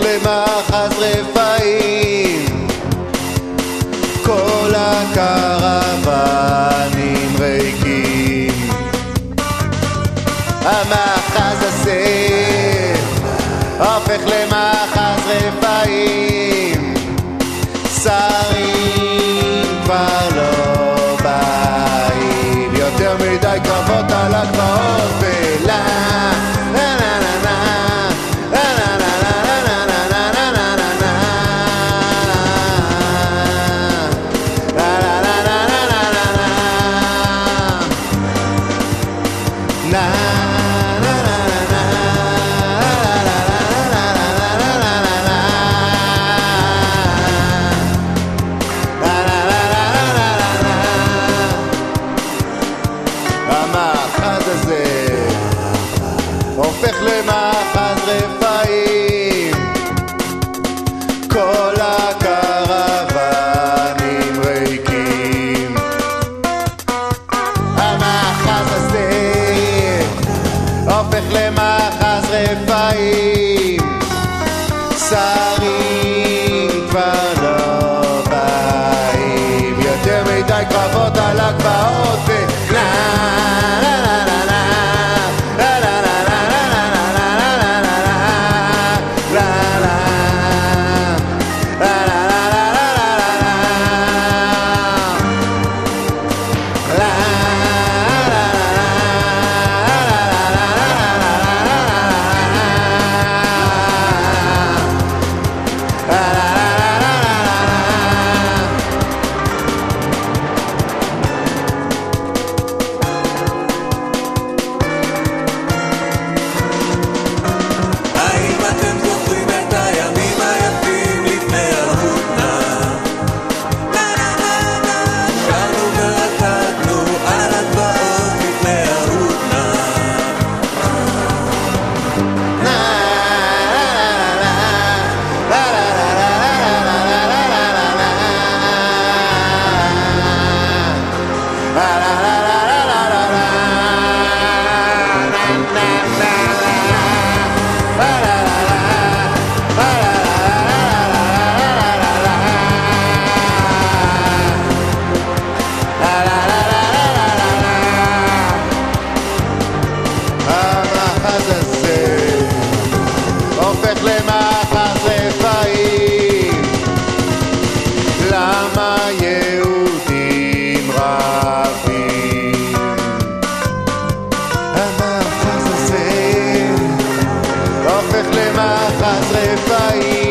למחז רפאים. כל הקרבנים ריקים. אמר המאחז הזה הופך למאחז רפאים.